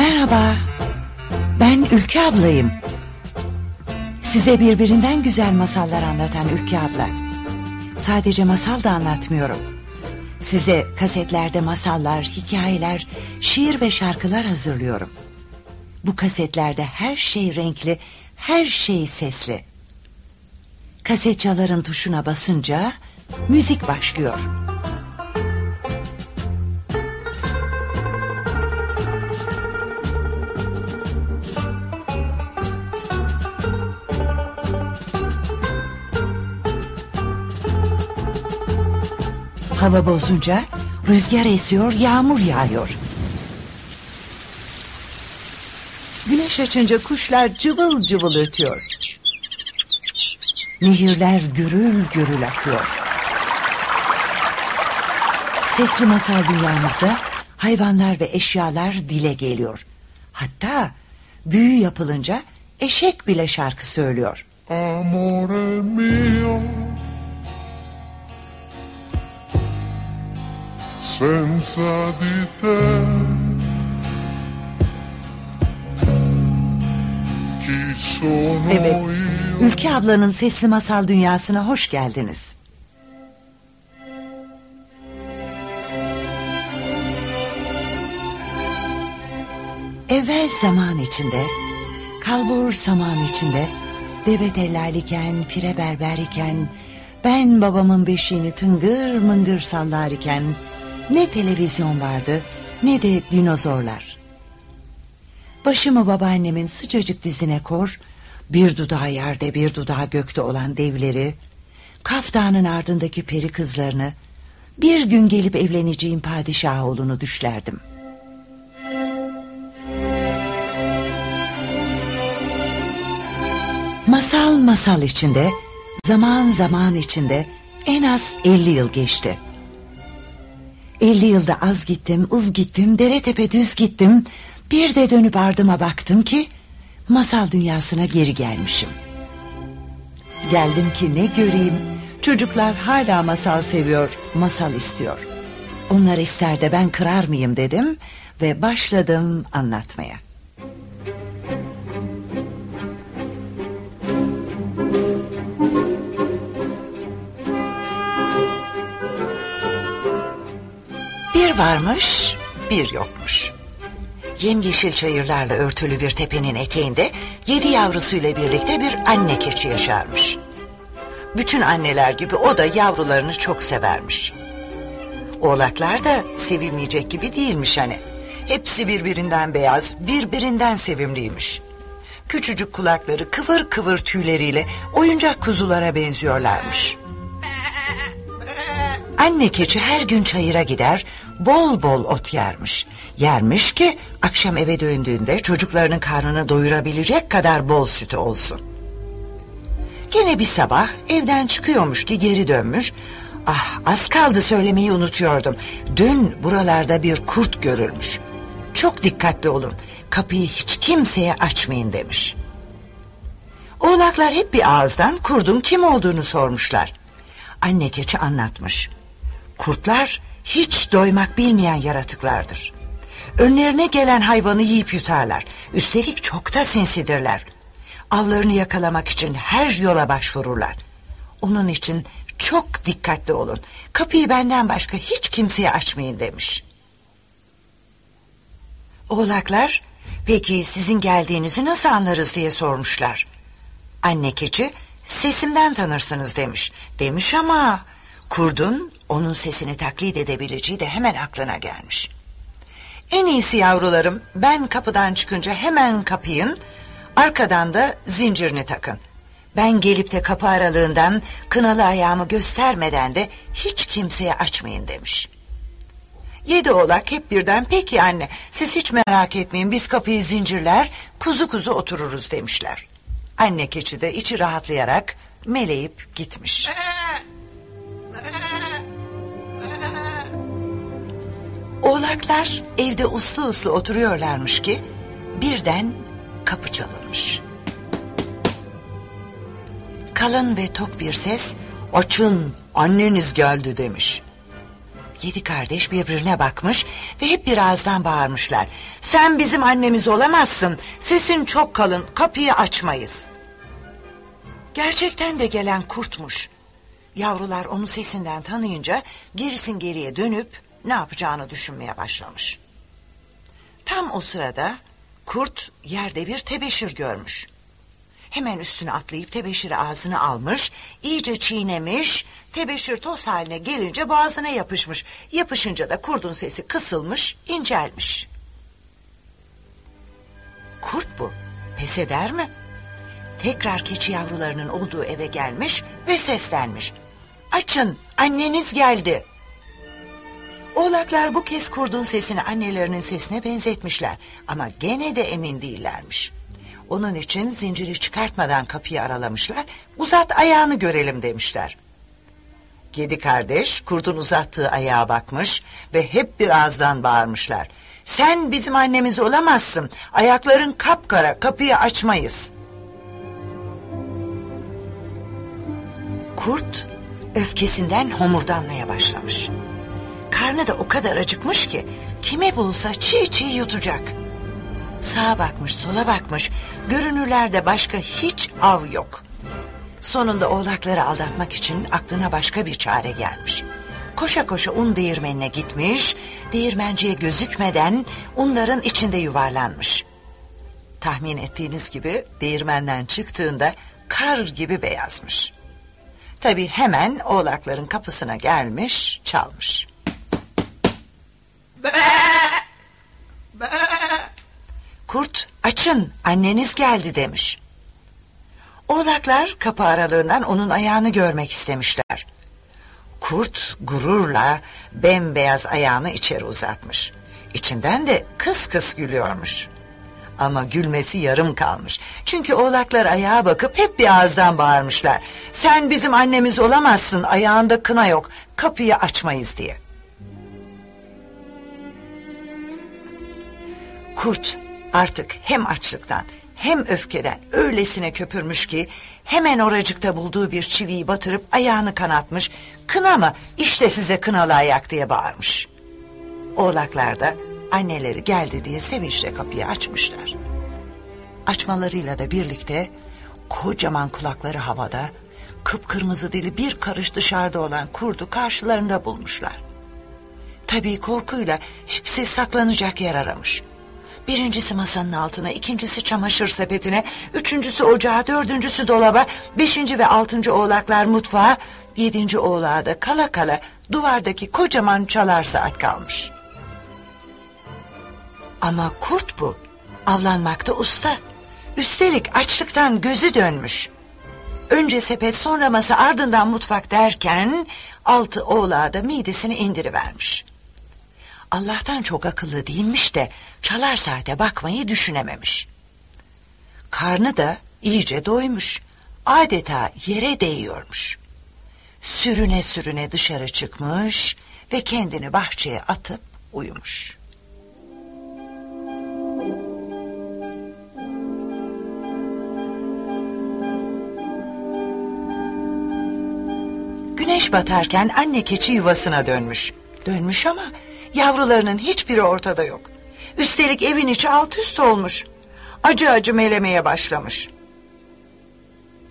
Merhaba. Ben Ülke ablayım. Size birbirinden güzel masallar anlatan Ülke abla. Sadece masal da anlatmıyorum. Size kasetlerde masallar, hikayeler, şiir ve şarkılar hazırlıyorum. Bu kasetlerde her şey renkli, her şey sesli. Kasetçaların tuşuna basınca müzik başlıyor. Hava bozunca rüzgar esiyor, yağmur yağıyor. Güneş açınca kuşlar cıvıl cıvıl ötüyor. Nehirler gürül gürül akıyor. Sesli masal dünyamızda hayvanlar ve eşyalar dile geliyor. Hatta büyü yapılınca eşek bile şarkı söylüyor. Amore mio, senza di te, Evet? Ülke ablanın sesli masal dünyasına hoş geldiniz. Evvel zaman içinde, kalbur zaman içinde, deve tellal iken, pire berber iken, ben babamın beşiğini tıngır mıngır sallar iken, ne televizyon vardı, ne de dinozorlar. Başımı babaannemin sıcacık dizine kor, bir dudağı yerde bir dudağı gökte olan devleri, Kaf Dağı'nın ardındaki peri kızlarını, bir gün gelip evleneceğim padişah oğlunu düşlerdim. Masal masal içinde, zaman zaman içinde en az 50 yıl geçti. 50 yılda az gittim, uz gittim, dere tepe düz gittim. Bir de dönüp ardıma baktım ki masal dünyasına geri gelmişim. Geldim ki ne göreyim, çocuklar hala masal seviyor, masal istiyor. Onlar ister de ben kırar mıyım dedim ve başladım anlatmaya. Bir varmış, bir yokmuş. Yemyeşil çayırlarla örtülü bir tepenin eteğinde yedi yavrusuyla birlikte bir anne keçi yaşarmış. Bütün anneler gibi o da yavrularını çok severmiş. Oğlaklar da sevilmeyecek gibi değilmiş hani. Hepsi birbirinden beyaz, birbirinden sevimliymiş. Küçücük kulakları kıvır kıvır tüyleriyle oyuncak kuzulara benziyorlarmış. Anne keçi her gün çayıra gider, bol bol ot yermiş. Yermiş ki akşam eve döndüğünde çocuklarının karnını doyurabilecek kadar bol sütü olsun. Gene bir sabah evden çıkıyormuş ki geri dönmüş. Ah az kaldı söylemeyi unutuyordum. Dün buralarda bir kurt görülmüş. Çok dikkatli olun. Kapıyı hiç kimseye açmayın demiş. Oğlaklar hep bir ağızdan kurdun kim olduğunu sormuşlar. Anne keçi anlatmış. Kurtlar hiç doymak bilmeyen yaratıklardır. Önlerine gelen hayvanı yiyip yutarlar. Üstelik çok da sinsidirler. Avlarını yakalamak için her yola başvururlar. Onun için çok dikkatli olun. Kapıyı benden başka hiç kimseye açmayın demiş. Oğlaklar peki sizin geldiğinizi nasıl anlarız diye sormuşlar. Anne keçi sesimden tanırsınız demiş. Demiş ama kurdun onun sesini taklit edebileceği de hemen aklına gelmiş. En iyisi yavrularım ben kapıdan çıkınca hemen kapayın arkadan da zincirini takın. Ben gelip de kapı aralığından kınalı ayağımı göstermeden de hiç kimseye açmayın demiş. Yedi oğlak hep birden peki anne siz hiç merak etmeyin biz kapıyı zincirler kuzu kuzu otururuz demişler. Anne keçi de içi rahatlayarak meleyip gitmiş. Oğlaklar evde uslu uslu oturuyorlarmış ki birden kapı çalınmış. Kalın ve tok bir ses açın anneniz geldi demiş. Yedi kardeş birbirine bakmış ve hep bir ağızdan bağırmışlar. Sen bizim annemiz olamazsın. Sesin çok kalın. Kapıyı açmayız. Gerçekten de gelen kurtmuş. Yavrular onu sesinden tanıyınca gerisin geriye dönüp ne yapacağını düşünmeye başlamış. Tam o sırada kurt yerde bir tebeşir görmüş. Hemen üstüne atlayıp tebeşiri ağzına almış, iyice çiğnemiş, tebeşir toz haline gelince boğazına yapışmış. Yapışınca da kurdun sesi kısılmış, incelmiş. Kurt bu, pes eder mi? Tekrar keçi yavrularının olduğu eve gelmiş ve seslenmiş. Açın, anneniz geldi. Oğlaklar bu kez kurdun sesini annelerinin sesine benzetmişler ama gene de emin değillermiş. Onun için zinciri çıkartmadan kapıyı aralamışlar, uzat ayağını görelim demişler. Kedi kardeş kurdun uzattığı ayağa bakmış ve hep bir ağızdan bağırmışlar. Sen bizim annemiz olamazsın, ayakların kapkara, kapıyı açmayız. Kurt öfkesinden homurdanmaya başlamış. Karnı da o kadar acıkmış ki kime bulsa çiğ çiğ yutacak. Sağa bakmış sola bakmış görünürlerde başka hiç av yok. Sonunda oğlakları aldatmak için aklına başka bir çare gelmiş. Koşa koşa un değirmenine gitmiş, değirmenciye gözükmeden unların içinde yuvarlanmış. Tahmin ettiğiniz gibi değirmenden çıktığında kar gibi beyazmış. Tabi hemen oğlakların kapısına gelmiş, çalmış. Kurt açın anneniz geldi demiş. Oğlaklar kapı aralığından onun ayağını görmek istemişler. Kurt gururla bembeyaz ayağını içeri uzatmış. İçinden de kıs kıs gülüyormuş. Ama gülmesi yarım kalmış. Çünkü oğlaklar ayağa bakıp hep bir ağızdan bağırmışlar. Sen bizim annemiz olamazsın ayağında kına yok kapıyı açmayız diye. Kurt artık hem açlıktan hem öfkeden öylesine köpürmüş ki hemen oracıkta bulduğu bir çiviyi batırıp ayağını kanatmış. Kına mı işte size kınalı ayak diye bağırmış. Oğlaklar da anneleri geldi diye sevinçle kapıyı açmışlar. Açmalarıyla da birlikte kocaman kulakları havada, kıpkırmızı dili bir karış dışarıda olan kurdu karşılarında bulmuşlar. Tabii korkuyla hepsi saklanacak yer aramış. Birincisi masanın altına, ikincisi çamaşır sepetine, üçüncüsü ocağa, dördüncüsü dolaba, beşinci ve altıncı oğlaklar mutfağa, yedinci oğlağa da kala kala duvardaki kocaman çalar saat kalmış. Ama kurt bu, avlanmakta usta. Üstelik açlıktan gözü dönmüş. Önce sepet sonra masa ardından mutfak derken altı oğlağa da midesini indirivermiş. Allah'tan çok akıllı değilmiş de çalar saate bakmayı düşünememiş. Karnı da iyice doymuş. Adeta yere değiyormuş. Sürüne sürüne dışarı çıkmış ve kendini bahçeye atıp uyumuş. Güneş batarken anne keçi yuvasına dönmüş. Dönmüş ama Yavrularının hiçbiri ortada yok. Üstelik evin içi alt üst olmuş. Acı acı melemeye başlamış.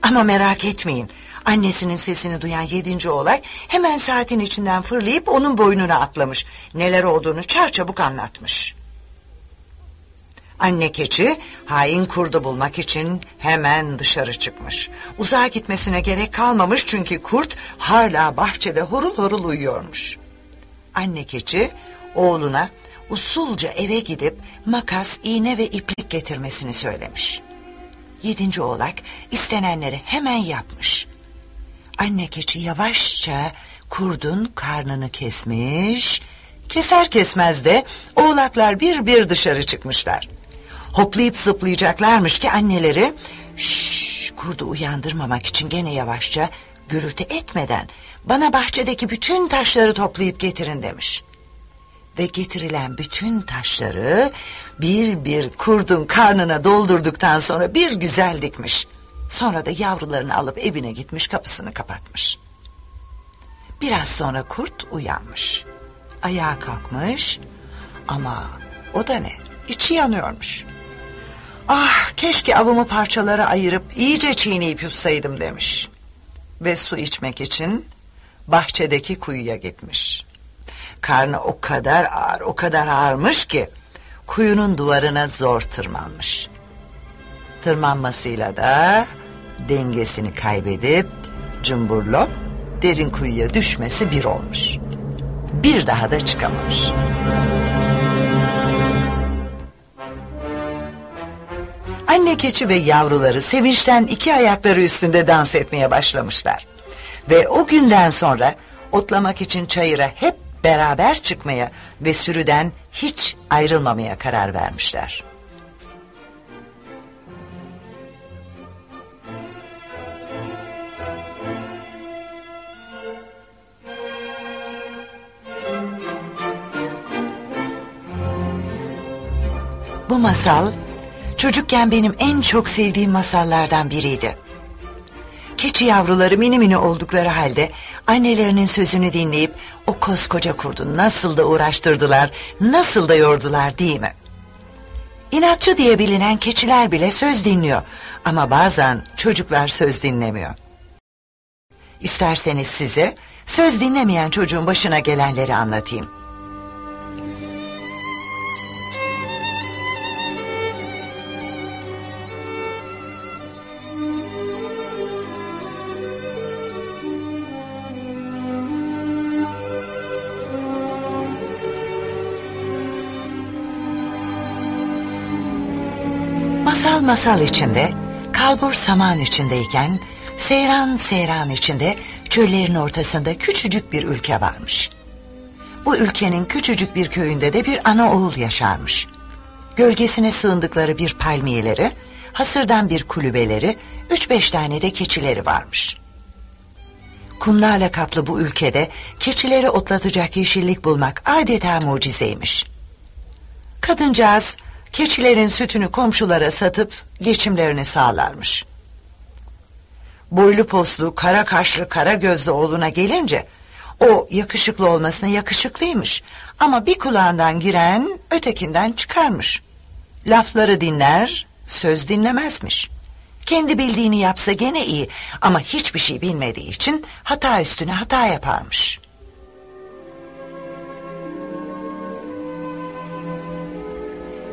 Ama merak etmeyin. Annesinin sesini duyan yedinci olay hemen saatin içinden fırlayıp onun boynuna atlamış. Neler olduğunu çarçabuk anlatmış. Anne keçi hain kurdu bulmak için hemen dışarı çıkmış. Uzağa gitmesine gerek kalmamış çünkü kurt hala bahçede horul horul uyuyormuş. Anne keçi oğluna usulca eve gidip makas, iğne ve iplik getirmesini söylemiş. Yedinci oğlak istenenleri hemen yapmış. Anne keçi yavaşça kurdun karnını kesmiş. Keser kesmez de oğlaklar bir bir dışarı çıkmışlar. Hoplayıp zıplayacaklarmış ki anneleri... Şşş kurdu uyandırmamak için gene yavaşça gürültü etmeden bana bahçedeki bütün taşları toplayıp getirin demiş. Ve getirilen bütün taşları bir bir kurdun karnına doldurduktan sonra bir güzel dikmiş. Sonra da yavrularını alıp evine gitmiş kapısını kapatmış. Biraz sonra kurt uyanmış. Ayağa kalkmış ama o da ne? içi yanıyormuş. Ah keşke avımı parçalara ayırıp iyice çiğneyip yutsaydım demiş. Ve su içmek için bahçedeki kuyuya gitmiş. Karnı o kadar ağır o kadar ağırmış ki kuyunun duvarına zor tırmanmış. Tırmanmasıyla da dengesini kaybedip cumburlo derin kuyuya düşmesi bir olmuş. Bir daha da çıkamamış. Anne keçi ve yavruları sevinçten iki ayakları üstünde dans etmeye başlamışlar. Ve o günden sonra otlamak için çayıra hep beraber çıkmaya ve sürüden hiç ayrılmamaya karar vermişler. Bu masal çocukken benim en çok sevdiğim masallardan biriydi. Keçi yavruları mini mini oldukları halde annelerinin sözünü dinleyip o koskoca kurdu nasıl da uğraştırdılar, nasıl da yordular değil mi? İnatçı diye bilinen keçiler bile söz dinliyor ama bazen çocuklar söz dinlemiyor. İsterseniz size söz dinlemeyen çocuğun başına gelenleri anlatayım. Masal içinde, kalbur saman içindeyken, seyran seyran içinde çöllerin ortasında küçücük bir ülke varmış. Bu ülkenin küçücük bir köyünde de bir ana oğul yaşarmış. Gölgesine sığındıkları bir palmiyeleri, hasırdan bir kulübeleri, üç beş tane de keçileri varmış. Kumlarla kaplı bu ülkede keçileri otlatacak yeşillik bulmak adeta mucizeymiş. Kadıncağız keçilerin sütünü komşulara satıp geçimlerini sağlarmış. Boylu poslu, kara kaşlı, kara gözlü oğluna gelince o yakışıklı olmasına yakışıklıymış ama bir kulağından giren ötekinden çıkarmış. Lafları dinler, söz dinlemezmiş. Kendi bildiğini yapsa gene iyi ama hiçbir şey bilmediği için hata üstüne hata yaparmış.''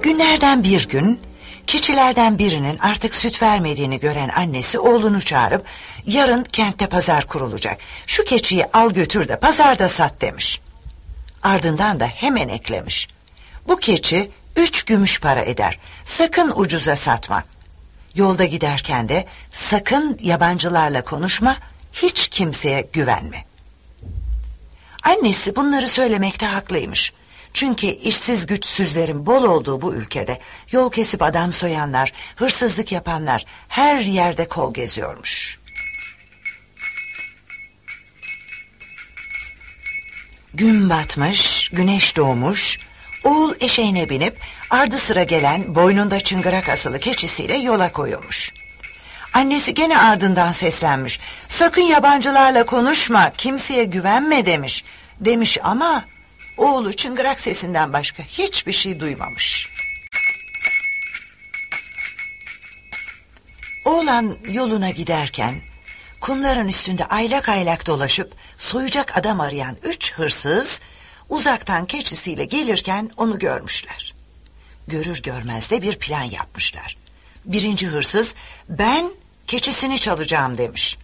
Günlerden bir gün keçilerden birinin artık süt vermediğini gören annesi oğlunu çağırıp yarın kentte pazar kurulacak. Şu keçiyi al götür de pazarda sat demiş. Ardından da hemen eklemiş. Bu keçi üç gümüş para eder. Sakın ucuza satma. Yolda giderken de sakın yabancılarla konuşma, hiç kimseye güvenme. Annesi bunları söylemekte haklıymış. Çünkü işsiz güçsüzlerin bol olduğu bu ülkede yol kesip adam soyanlar, hırsızlık yapanlar her yerde kol geziyormuş. Gün batmış, güneş doğmuş, oğul eşeğine binip ardı sıra gelen boynunda çıngırak asılı keçisiyle yola koyulmuş. Annesi gene ardından seslenmiş. Sakın yabancılarla konuşma, kimseye güvenme demiş. Demiş ama Oğlu çıngırak sesinden başka hiçbir şey duymamış. Oğlan yoluna giderken kumların üstünde aylak aylak dolaşıp soyacak adam arayan üç hırsız uzaktan keçisiyle gelirken onu görmüşler. Görür görmez de bir plan yapmışlar. Birinci hırsız ben keçisini çalacağım demiş.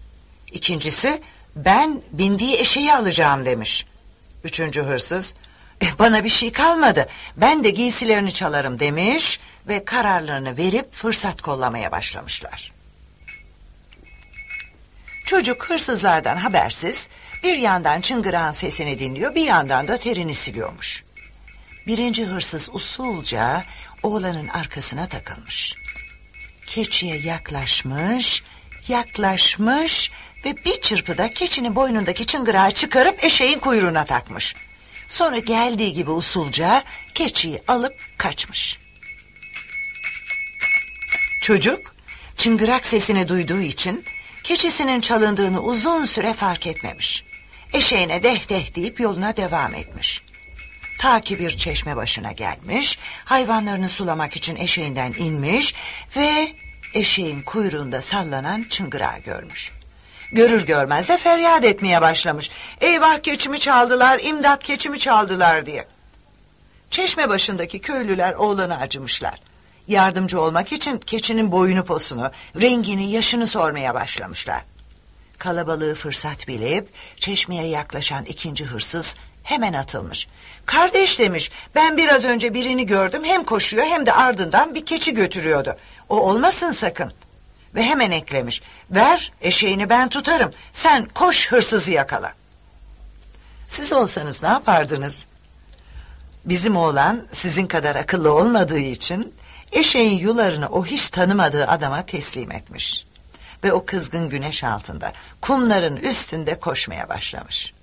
İkincisi ben bindiği eşeği alacağım demiş. Üçüncü hırsız bana bir şey kalmadı ben de giysilerini çalarım demiş ve kararlarını verip fırsat kollamaya başlamışlar. Çocuk hırsızlardan habersiz bir yandan çıngırağın sesini dinliyor bir yandan da terini siliyormuş. Birinci hırsız usulca oğlanın arkasına takılmış. Keçiye yaklaşmış, yaklaşmış ve bir çırpıda keçinin boynundaki çıngırağı çıkarıp eşeğin kuyruğuna takmış. Sonra geldiği gibi usulca keçiyi alıp kaçmış. Çocuk çıngırak sesini duyduğu için keçisinin çalındığını uzun süre fark etmemiş. Eşeğine deh deh deyip yoluna devam etmiş. Ta ki bir çeşme başına gelmiş, hayvanlarını sulamak için eşeğinden inmiş ve eşeğin kuyruğunda sallanan çıngırağı görmüş. Görür görmez de feryat etmeye başlamış. Eyvah keçimi çaldılar, imdat keçimi çaldılar diye. Çeşme başındaki köylüler oğlanı acımışlar. Yardımcı olmak için keçinin boyunu posunu, rengini, yaşını sormaya başlamışlar. Kalabalığı fırsat bilip çeşmeye yaklaşan ikinci hırsız hemen atılmış. Kardeş demiş ben biraz önce birini gördüm hem koşuyor hem de ardından bir keçi götürüyordu. O olmasın sakın. Ve hemen eklemiş ver eşeğini ben tutarım sen koş hırsızı yakala. Siz olsanız ne yapardınız? Bizim oğlan sizin kadar akıllı olmadığı için eşeğin yularını o hiç tanımadığı adama teslim etmiş. Ve o kızgın güneş altında kumların üstünde koşmaya başlamış.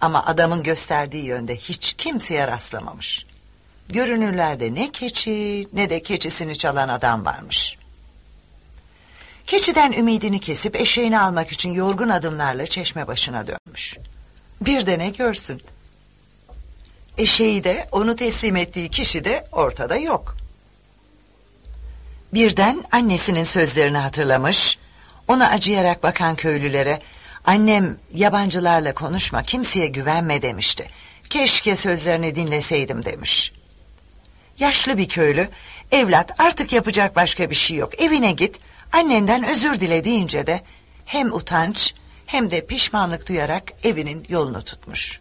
Ama adamın gösterdiği yönde hiç kimseye rastlamamış. Görünürlerde ne keçi ne de keçisini çalan adam varmış. Keçiden ümidini kesip eşeğini almak için yorgun adımlarla çeşme başına dönmüş. Bir de ne görsün. Eşeği de onu teslim ettiği kişi de ortada yok. Birden annesinin sözlerini hatırlamış, ona acıyarak bakan köylülere Annem yabancılarla konuşma kimseye güvenme demişti. Keşke sözlerini dinleseydim demiş. Yaşlı bir köylü evlat artık yapacak başka bir şey yok evine git annenden özür dile deyince de hem utanç hem de pişmanlık duyarak evinin yolunu tutmuş.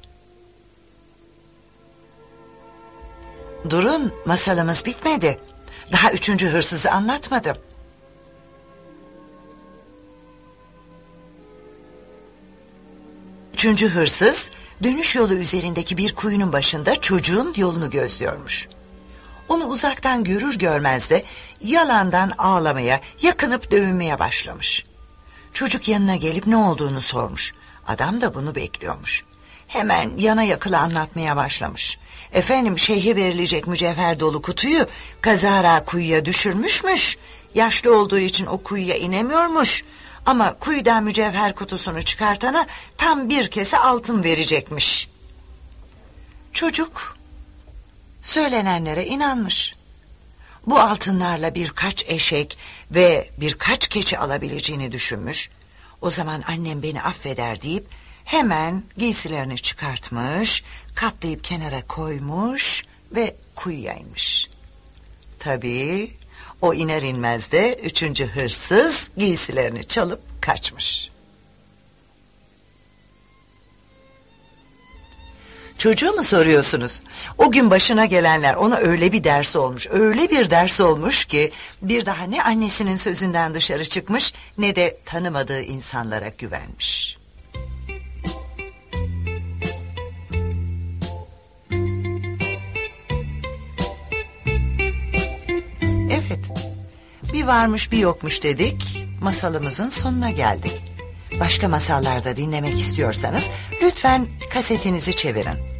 Durun masalımız bitmedi. Daha üçüncü hırsızı anlatmadım. Üçüncü hırsız dönüş yolu üzerindeki bir kuyunun başında çocuğun yolunu gözlüyormuş. Onu uzaktan görür görmez de yalandan ağlamaya, yakınıp dövünmeye başlamış. Çocuk yanına gelip ne olduğunu sormuş. Adam da bunu bekliyormuş. Hemen yana yakıla anlatmaya başlamış. Efendim şeyhe verilecek mücevher dolu kutuyu kazara kuyuya düşürmüşmüş. Yaşlı olduğu için o kuyuya inemiyormuş. Ama kuyudan mücevher kutusunu çıkartana tam bir kese altın verecekmiş. Çocuk söylenenlere inanmış. Bu altınlarla birkaç eşek ve birkaç keçi alabileceğini düşünmüş. O zaman annem beni affeder deyip hemen giysilerini çıkartmış, katlayıp kenara koymuş ve kuyuya inmiş. Tabii o iner inmez de üçüncü hırsız giysilerini çalıp kaçmış. Çocuğu mu soruyorsunuz? O gün başına gelenler ona öyle bir ders olmuş, öyle bir ders olmuş ki bir daha ne annesinin sözünden dışarı çıkmış ne de tanımadığı insanlara güvenmiş. Evet. Bir varmış bir yokmuş dedik. Masalımızın sonuna geldik. Başka masallarda dinlemek istiyorsanız lütfen kasetinizi çevirin.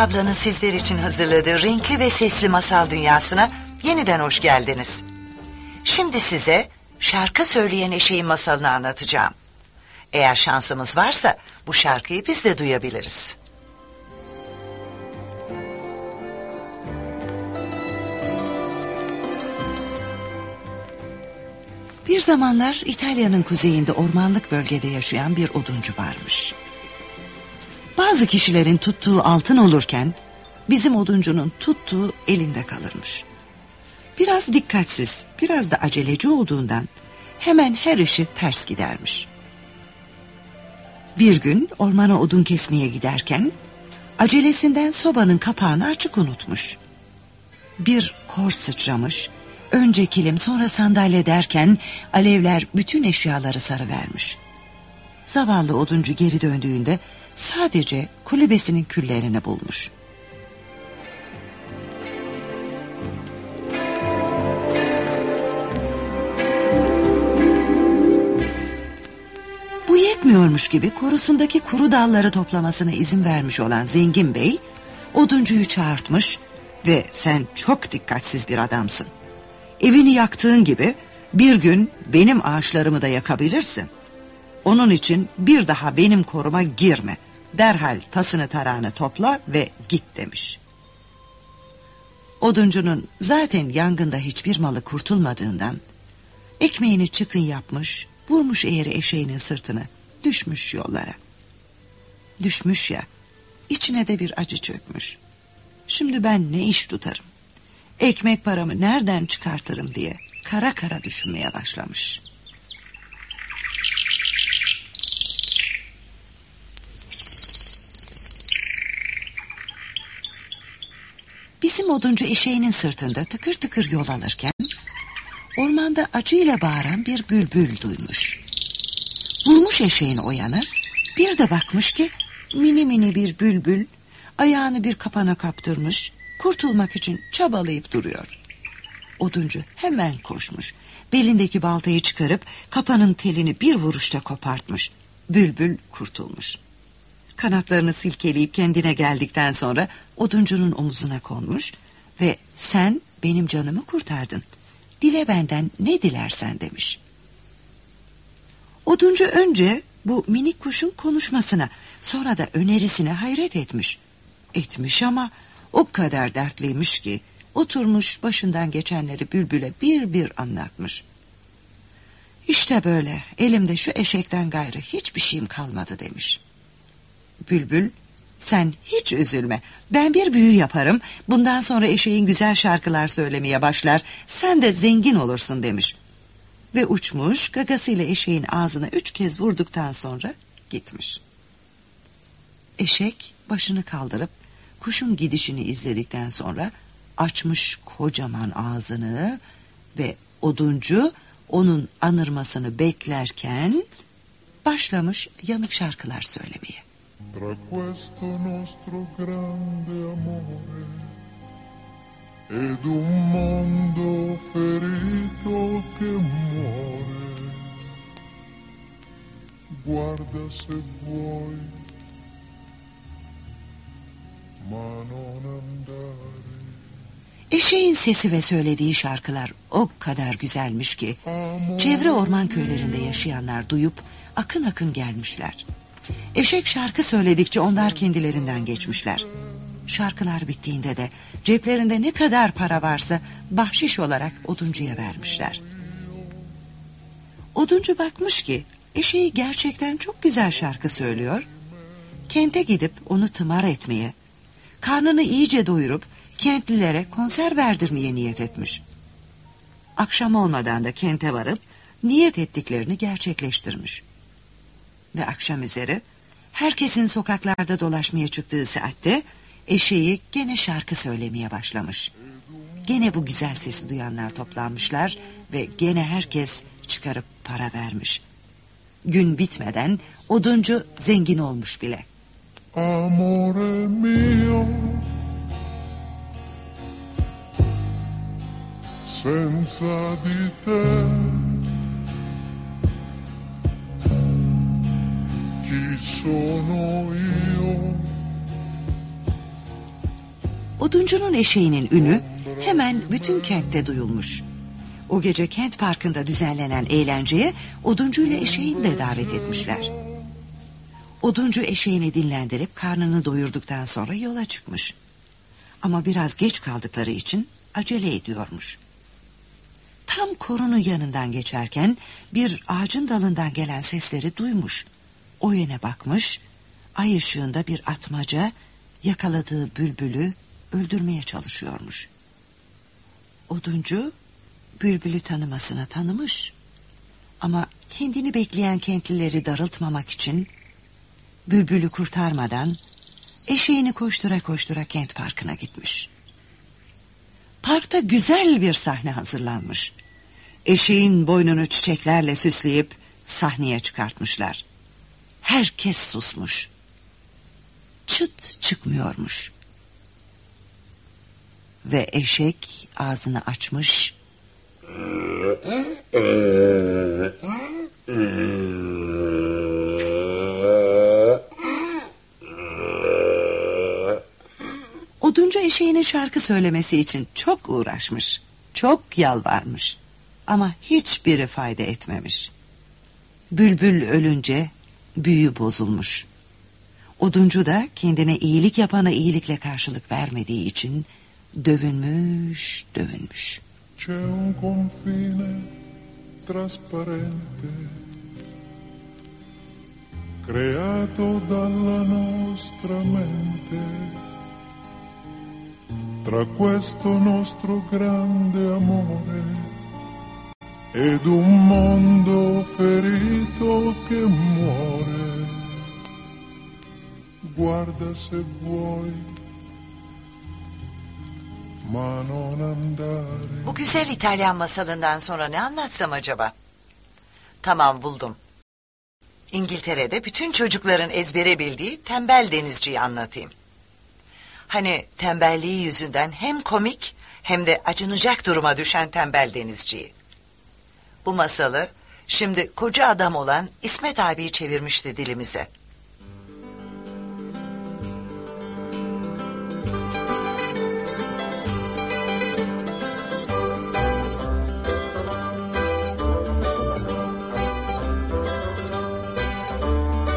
ablanın sizler için hazırladığı renkli ve sesli masal dünyasına yeniden hoş geldiniz. Şimdi size şarkı söyleyen eşeğin masalını anlatacağım. Eğer şansımız varsa bu şarkıyı biz de duyabiliriz. Bir zamanlar İtalya'nın kuzeyinde ormanlık bölgede yaşayan bir oduncu varmış. Bazı kişilerin tuttuğu altın olurken bizim oduncunun tuttuğu elinde kalırmış. Biraz dikkatsiz, biraz da aceleci olduğundan hemen her işi ters gidermiş. Bir gün ormana odun kesmeye giderken acelesinden sobanın kapağını açık unutmuş. Bir kor sıçramış, önce kilim sonra sandalye derken alevler bütün eşyaları sarıvermiş. Zavallı oduncu geri döndüğünde sadece kulübesinin küllerini bulmuş. Bu yetmiyormuş gibi korusundaki kuru dalları toplamasına izin vermiş olan Zengin Bey, oduncuyu çağırtmış ve sen çok dikkatsiz bir adamsın. Evini yaktığın gibi bir gün benim ağaçlarımı da yakabilirsin. Onun için bir daha benim koruma girme. Derhal tasını tarağını topla ve git demiş. Oduncunun zaten yangında hiçbir malı kurtulmadığından ekmeğini çıkın yapmış, vurmuş eğri eşeğinin sırtını, düşmüş yollara. Düşmüş ya, içine de bir acı çökmüş. Şimdi ben ne iş tutarım? Ekmek paramı nereden çıkartırım diye kara kara düşünmeye başlamış. Bizim oduncu eşeğinin sırtında tıkır tıkır yol alırken ormanda acıyla bağıran bir bülbül duymuş. Vurmuş eşeğin o yana bir de bakmış ki mini mini bir bülbül ayağını bir kapana kaptırmış kurtulmak için çabalayıp duruyor. Oduncu hemen koşmuş belindeki baltayı çıkarıp kapanın telini bir vuruşta kopartmış. Bülbül kurtulmuş. Kanatlarını silkeleyip kendine geldikten sonra oduncunun omuzuna konmuş ve sen benim canımı kurtardın. Dile benden ne dilersen demiş. Oduncu önce bu minik kuşun konuşmasına sonra da önerisine hayret etmiş. Etmiş ama o kadar dertliymiş ki oturmuş başından geçenleri bülbüle bir bir anlatmış. İşte böyle elimde şu eşekten gayrı hiçbir şeyim kalmadı demiş. Bülbül sen hiç üzülme ben bir büyü yaparım bundan sonra eşeğin güzel şarkılar söylemeye başlar sen de zengin olursun demiş. Ve uçmuş gagasıyla eşeğin ağzına üç kez vurduktan sonra gitmiş. Eşek başını kaldırıp kuşun gidişini izledikten sonra açmış kocaman ağzını ve oduncu onun anırmasını beklerken başlamış yanık şarkılar söylemeye. Tra questo nostro grande amore ed un mondo ferito che muore guarda se vuoi ma non andare Eşeğin sesi ve söylediği şarkılar o kadar güzelmiş ki çevre orman köylerinde yaşayanlar duyup akın akın gelmişler. Eşek şarkı söyledikçe onlar kendilerinden geçmişler. Şarkılar bittiğinde de ceplerinde ne kadar para varsa bahşiş olarak oduncuya vermişler. Oduncu bakmış ki eşeği gerçekten çok güzel şarkı söylüyor. Kente gidip onu tımar etmeye, karnını iyice doyurup kentlilere konser verdirmeye niyet etmiş. Akşam olmadan da kente varıp niyet ettiklerini gerçekleştirmiş. Ve akşam üzeri herkesin sokaklarda dolaşmaya çıktığı saatte eşeği gene şarkı söylemeye başlamış. Gene bu güzel sesi duyanlar toplanmışlar ve gene herkes çıkarıp para vermiş. Gün bitmeden oduncu zengin olmuş bile. Amore mio senza di te sono io Oduncunun eşeğinin ünü hemen bütün kentte duyulmuş. O gece kent parkında düzenlenen eğlenceye oduncu ile eşeğini de davet etmişler. Oduncu eşeğini dinlendirip karnını doyurduktan sonra yola çıkmış. Ama biraz geç kaldıkları için acele ediyormuş. Tam korunun yanından geçerken bir ağacın dalından gelen sesleri duymuş. O yöne bakmış, ay ışığında bir atmaca yakaladığı bülbülü öldürmeye çalışıyormuş. Oduncu bülbülü tanımasına tanımış. Ama kendini bekleyen kentlileri darıltmamak için bülbülü kurtarmadan eşeğini koştura koştura kent parkına gitmiş. Parkta güzel bir sahne hazırlanmış. Eşeğin boynunu çiçeklerle süsleyip sahneye çıkartmışlar. Herkes susmuş. Çıt çıkmıyormuş. Ve eşek ağzını açmış. Oduncu eşeğinin şarkı söylemesi için çok uğraşmış. Çok yalvarmış. Ama hiçbiri fayda etmemiş. Bülbül ölünce büyü bozulmuş. Oduncu da kendine iyilik yapana iyilikle karşılık vermediği için dövünmüş, dövünmüş. C'è un confine trasparente creato dalla nostra mente tra questo nostro grande amore ed un mondo ferito che muore. Guarda se vuoi, ma non andare. Bu güzel İtalyan masalından sonra ne anlatsam acaba? Tamam buldum. İngiltere'de bütün çocukların ezbere bildiği tembel denizciyi anlatayım. Hani tembelliği yüzünden hem komik hem de acınacak duruma düşen tembel denizciyi. Bu masalı şimdi koca adam olan İsmet abi çevirmişti dilimize.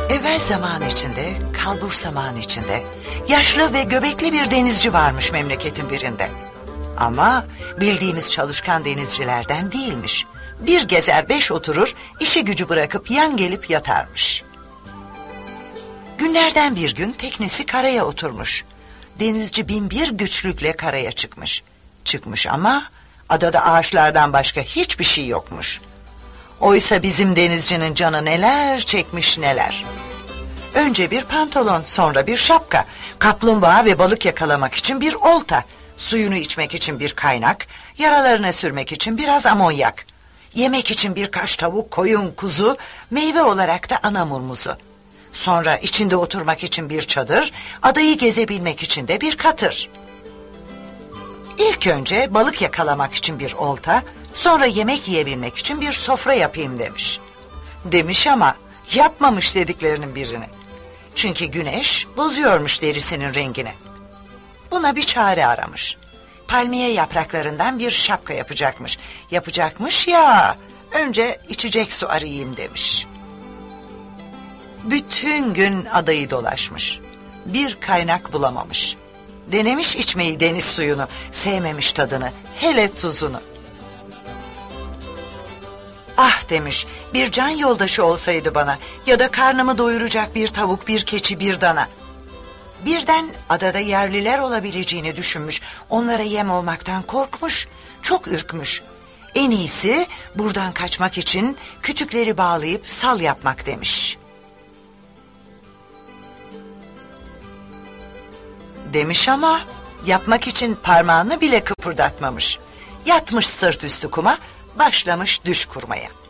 Evvel zaman içinde, kalbur zaman içinde, yaşlı ve göbekli bir denizci varmış memleketin birinde. Ama bildiğimiz çalışkan denizcilerden değilmiş. Bir gezer beş oturur, işi gücü bırakıp yan gelip yatarmış. Günlerden bir gün teknesi karaya oturmuş. Denizci bin bir güçlükle karaya çıkmış. Çıkmış ama adada ağaçlardan başka hiçbir şey yokmuş. Oysa bizim denizcinin canı neler çekmiş neler. Önce bir pantolon, sonra bir şapka, kaplumbağa ve balık yakalamak için bir olta, suyunu içmek için bir kaynak, yaralarına sürmek için biraz amonyak, yemek için birkaç tavuk, koyun, kuzu, meyve olarak da anamur muzu. Sonra içinde oturmak için bir çadır, adayı gezebilmek için de bir katır. İlk önce balık yakalamak için bir olta, sonra yemek yiyebilmek için bir sofra yapayım demiş. Demiş ama yapmamış dediklerinin birini. Çünkü güneş bozuyormuş derisinin rengini. Buna bir çare aramış. Palmiye yapraklarından bir şapka yapacakmış. Yapacakmış ya, önce içecek su arayayım demiş. Bütün gün adayı dolaşmış. Bir kaynak bulamamış. Denemiş içmeyi deniz suyunu, sevmemiş tadını, hele tuzunu. Ah demiş, bir can yoldaşı olsaydı bana ya da karnımı doyuracak bir tavuk, bir keçi, bir dana. Birden adada yerliler olabileceğini düşünmüş, onlara yem olmaktan korkmuş, çok ürkmüş. En iyisi buradan kaçmak için kütükleri bağlayıp sal yapmak demiş. Demiş ama yapmak için parmağını bile kıpırdatmamış. Yatmış sırt üstü kuma, başlamış düş kurmaya.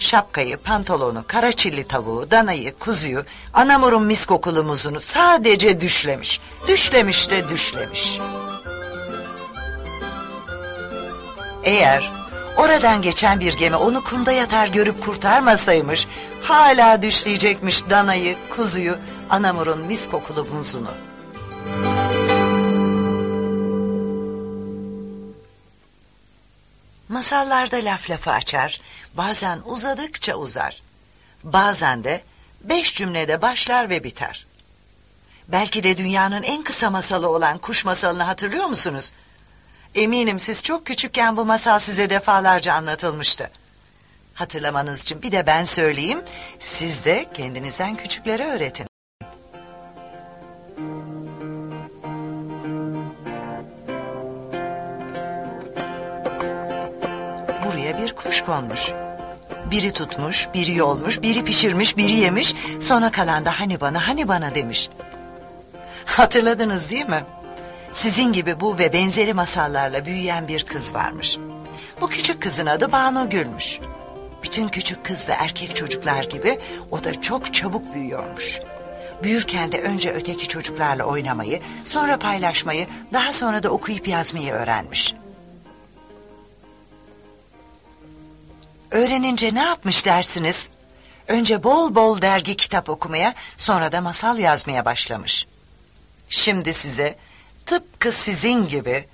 Şapkayı, pantolonu, karaçilli tavuğu, danayı, kuzuyu, anamurun mis kokulu muzunu sadece düşlemiş. Düşlemiş de düşlemiş. Eğer oradan geçen bir gemi onu kumda yatar görüp kurtarmasaymış... ...hala düşleyecekmiş danayı, kuzuyu, anamurun mis kokulu muzunu. Masallarda laf lafı açar, bazen uzadıkça uzar. Bazen de beş cümlede başlar ve biter. Belki de dünyanın en kısa masalı olan kuş masalını hatırlıyor musunuz? Eminim siz çok küçükken bu masal size defalarca anlatılmıştı. Hatırlamanız için bir de ben söyleyeyim. Siz de kendinizden küçüklere öğretin. Konmuş. Biri tutmuş, biri yolmuş, biri pişirmiş, biri yemiş. Sonra kalan da hani bana, hani bana demiş. Hatırladınız değil mi? Sizin gibi bu ve benzeri masallarla büyüyen bir kız varmış. Bu küçük kızın adı Banu Gül'müş. Bütün küçük kız ve erkek çocuklar gibi o da çok çabuk büyüyormuş. Büyürken de önce öteki çocuklarla oynamayı, sonra paylaşmayı, daha sonra da okuyup yazmayı öğrenmiş. Öğrenince ne yapmış dersiniz? Önce bol bol dergi kitap okumaya, sonra da masal yazmaya başlamış. Şimdi size tıpkı sizin gibi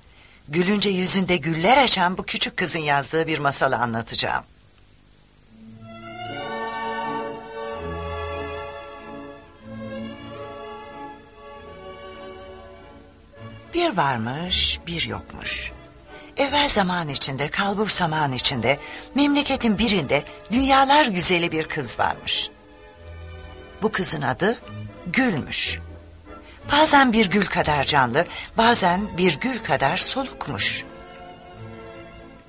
gülünce yüzünde güller açan bu küçük kızın yazdığı bir masalı anlatacağım. Bir varmış, bir yokmuş. Evvel zaman içinde, kalbur zaman içinde, memleketin birinde dünyalar güzeli bir kız varmış. Bu kızın adı Gül'müş. Bazen bir gül kadar canlı, bazen bir gül kadar solukmuş.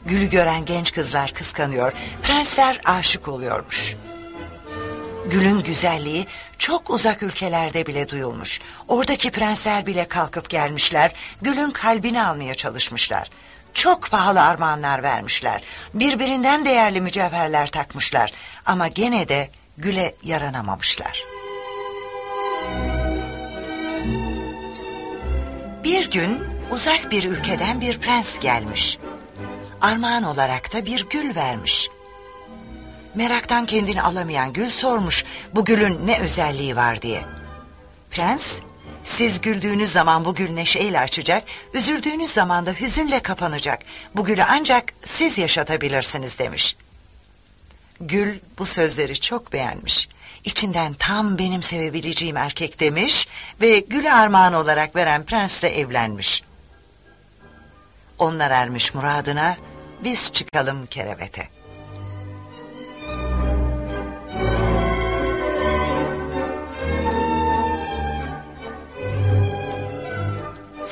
Gülü gören genç kızlar kıskanıyor, prensler aşık oluyormuş. Gül'ün güzelliği çok uzak ülkelerde bile duyulmuş. Oradaki prensler bile kalkıp gelmişler, Gül'ün kalbini almaya çalışmışlar. Çok pahalı armağanlar vermişler. Birbirinden değerli mücevherler takmışlar. Ama gene de Gül'e yaranamamışlar. Bir gün uzak bir ülkeden bir prens gelmiş. Armağan olarak da bir gül vermiş. Meraktan kendini alamayan gül sormuş bu gülün ne özelliği var diye. Prens, siz güldüğünüz zaman bu gül neşeyle açacak, üzüldüğünüz zaman da hüzünle kapanacak. Bu gülü ancak siz yaşatabilirsiniz demiş. Gül bu sözleri çok beğenmiş. İçinden tam benim sevebileceğim erkek demiş ve gülü armağan olarak veren prensle evlenmiş. Onlar ermiş muradına, biz çıkalım kerevete.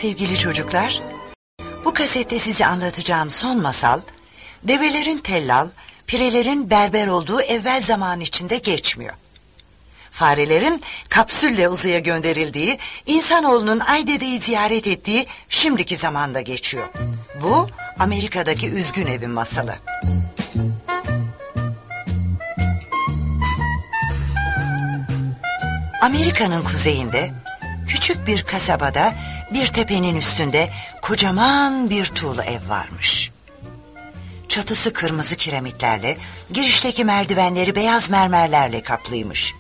Sevgili çocuklar, bu kasette size anlatacağım son masal, develerin tellal, pirelerin berber olduğu evvel zaman içinde geçmiyor. Farelerin kapsülle uzaya gönderildiği, insanoğlunun Aydede'yi ziyaret ettiği şimdiki zamanda geçiyor. Bu Amerika'daki üzgün evin masalı. Amerika'nın kuzeyinde küçük bir kasabada bir tepenin üstünde kocaman bir tuğla ev varmış. Çatısı kırmızı kiremitlerle, girişteki merdivenleri beyaz mermerlerle kaplıymış.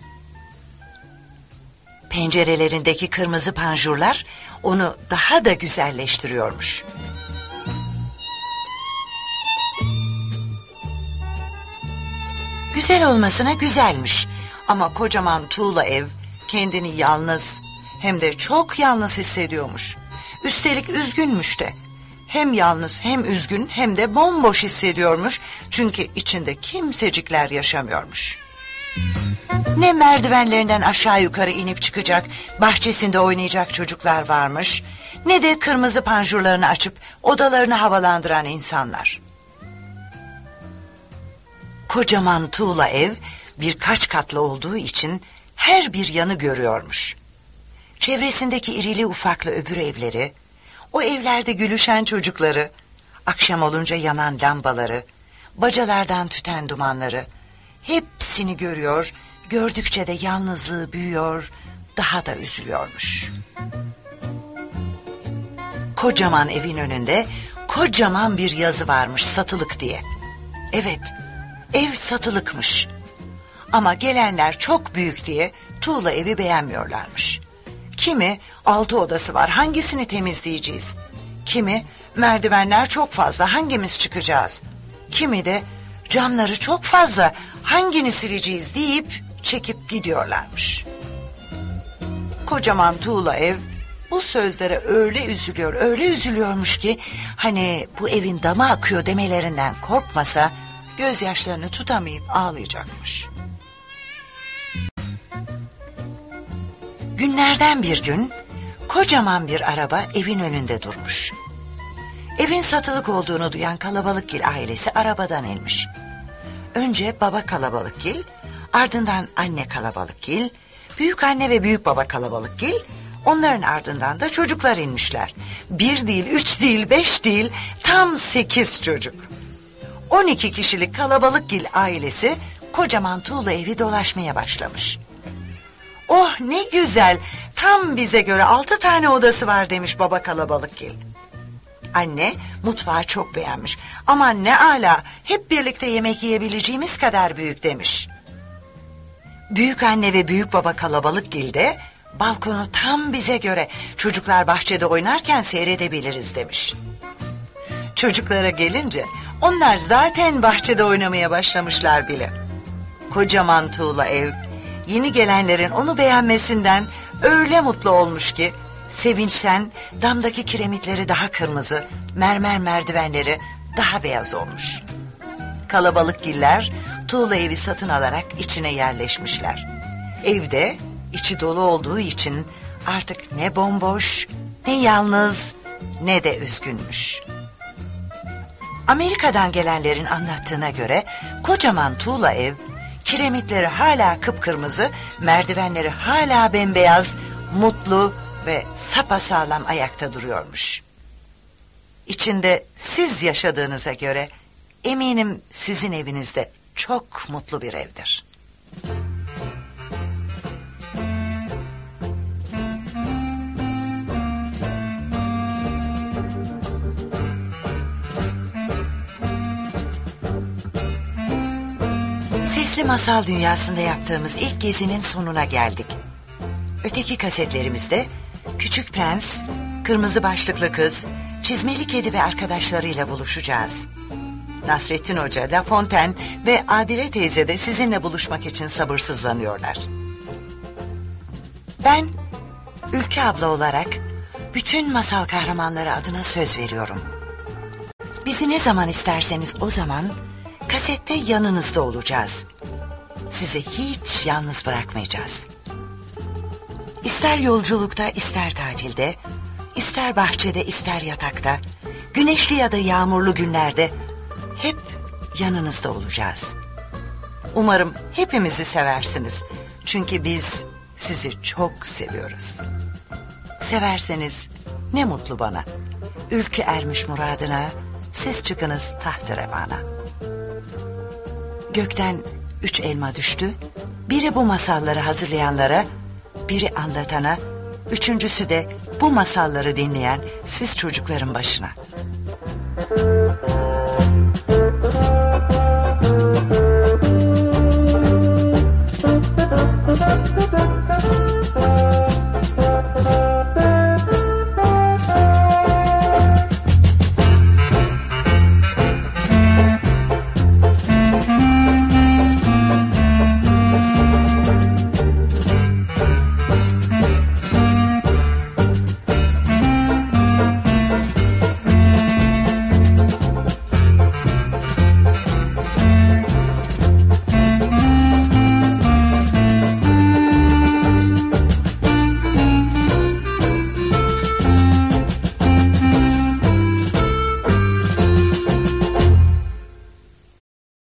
Pencerelerindeki kırmızı panjurlar onu daha da güzelleştiriyormuş. Güzel olmasına güzelmiş ama kocaman tuğla ev kendini yalnız hem de çok yalnız hissediyormuş. Üstelik üzgünmüş de. Hem yalnız hem üzgün hem de bomboş hissediyormuş. Çünkü içinde kimsecikler yaşamıyormuş. Ne merdivenlerinden aşağı yukarı inip çıkacak, bahçesinde oynayacak çocuklar varmış... ...ne de kırmızı panjurlarını açıp odalarını havalandıran insanlar. Kocaman tuğla ev birkaç katlı olduğu için her bir yanı görüyormuş. Çevresindeki irili ufaklı öbür evleri, o evlerde gülüşen çocukları, akşam olunca yanan lambaları, bacalardan tüten dumanları, hepsini görüyor, gördükçe de yalnızlığı büyüyor, daha da üzülüyormuş. Kocaman evin önünde kocaman bir yazı varmış satılık diye. Evet, ev satılıkmış. Ama gelenler çok büyük diye tuğla evi beğenmiyorlarmış. Kimi altı odası var hangisini temizleyeceğiz? Kimi merdivenler çok fazla hangimiz çıkacağız? Kimi de camları çok fazla hangini sileceğiz deyip çekip gidiyorlarmış. Kocaman tuğla ev bu sözlere öyle üzülüyor, öyle üzülüyormuş ki... ...hani bu evin dama akıyor demelerinden korkmasa... ...gözyaşlarını tutamayıp ağlayacakmış. Günlerden bir gün kocaman bir araba evin önünde durmuş. Evin satılık olduğunu duyan Kalabalıkgil ailesi arabadan inmiş. Önce baba Kalabalıkgil, ardından anne Kalabalıkgil, büyük anne ve büyük baba Kalabalıkgil, onların ardından da çocuklar inmişler. Bir değil, üç değil, beş değil, tam sekiz çocuk. On iki kişilik Kalabalıkgil ailesi kocaman tuğla evi dolaşmaya başlamış. Oh ne güzel, tam bize göre altı tane odası var demiş baba Kalabalıkgil. Anne mutfağı çok beğenmiş. Aman ne ala hep birlikte yemek yiyebileceğimiz kadar büyük demiş. Büyük anne ve büyük baba kalabalık gilde balkonu tam bize göre çocuklar bahçede oynarken seyredebiliriz demiş. Çocuklara gelince onlar zaten bahçede oynamaya başlamışlar bile. Kocaman tuğla ev yeni gelenlerin onu beğenmesinden öyle mutlu olmuş ki Sevinçten damdaki kiremitleri daha kırmızı, mermer merdivenleri daha beyaz olmuş. Kalabalık giller tuğla evi satın alarak içine yerleşmişler. Evde içi dolu olduğu için artık ne bomboş, ne yalnız, ne de üzgünmüş. Amerika'dan gelenlerin anlattığına göre kocaman tuğla ev, kiremitleri hala kıpkırmızı, merdivenleri hala bembeyaz, mutlu ve sapasağlam ayakta duruyormuş. İçinde siz yaşadığınıza göre eminim sizin evinizde çok mutlu bir evdir. Sesli Masal Dünyası'nda yaptığımız ilk gezinin sonuna geldik. Öteki kasetlerimizde Küçük Prens, Kırmızı Başlıklı Kız, Çizmeli Kedi ve arkadaşlarıyla buluşacağız. Nasrettin Hoca, La Fontaine ve Adile teyze de sizinle buluşmak için sabırsızlanıyorlar. Ben Ülke abla olarak bütün masal kahramanları adına söz veriyorum. Bizi ne zaman isterseniz o zaman kasette yanınızda olacağız. Sizi hiç yalnız bırakmayacağız. İster yolculukta, ister tatilde, ister bahçede, ister yatakta, güneşli ya da yağmurlu günlerde hep yanınızda olacağız. Umarım hepimizi seversiniz. Çünkü biz sizi çok seviyoruz. Severseniz ne mutlu bana. Ülke ermiş muradına, siz çıkınız taht revana. Gökten üç elma düştü. Biri bu masalları hazırlayanlara, biri anlatana, üçüncüsü de bu masalları dinleyen siz çocukların başına.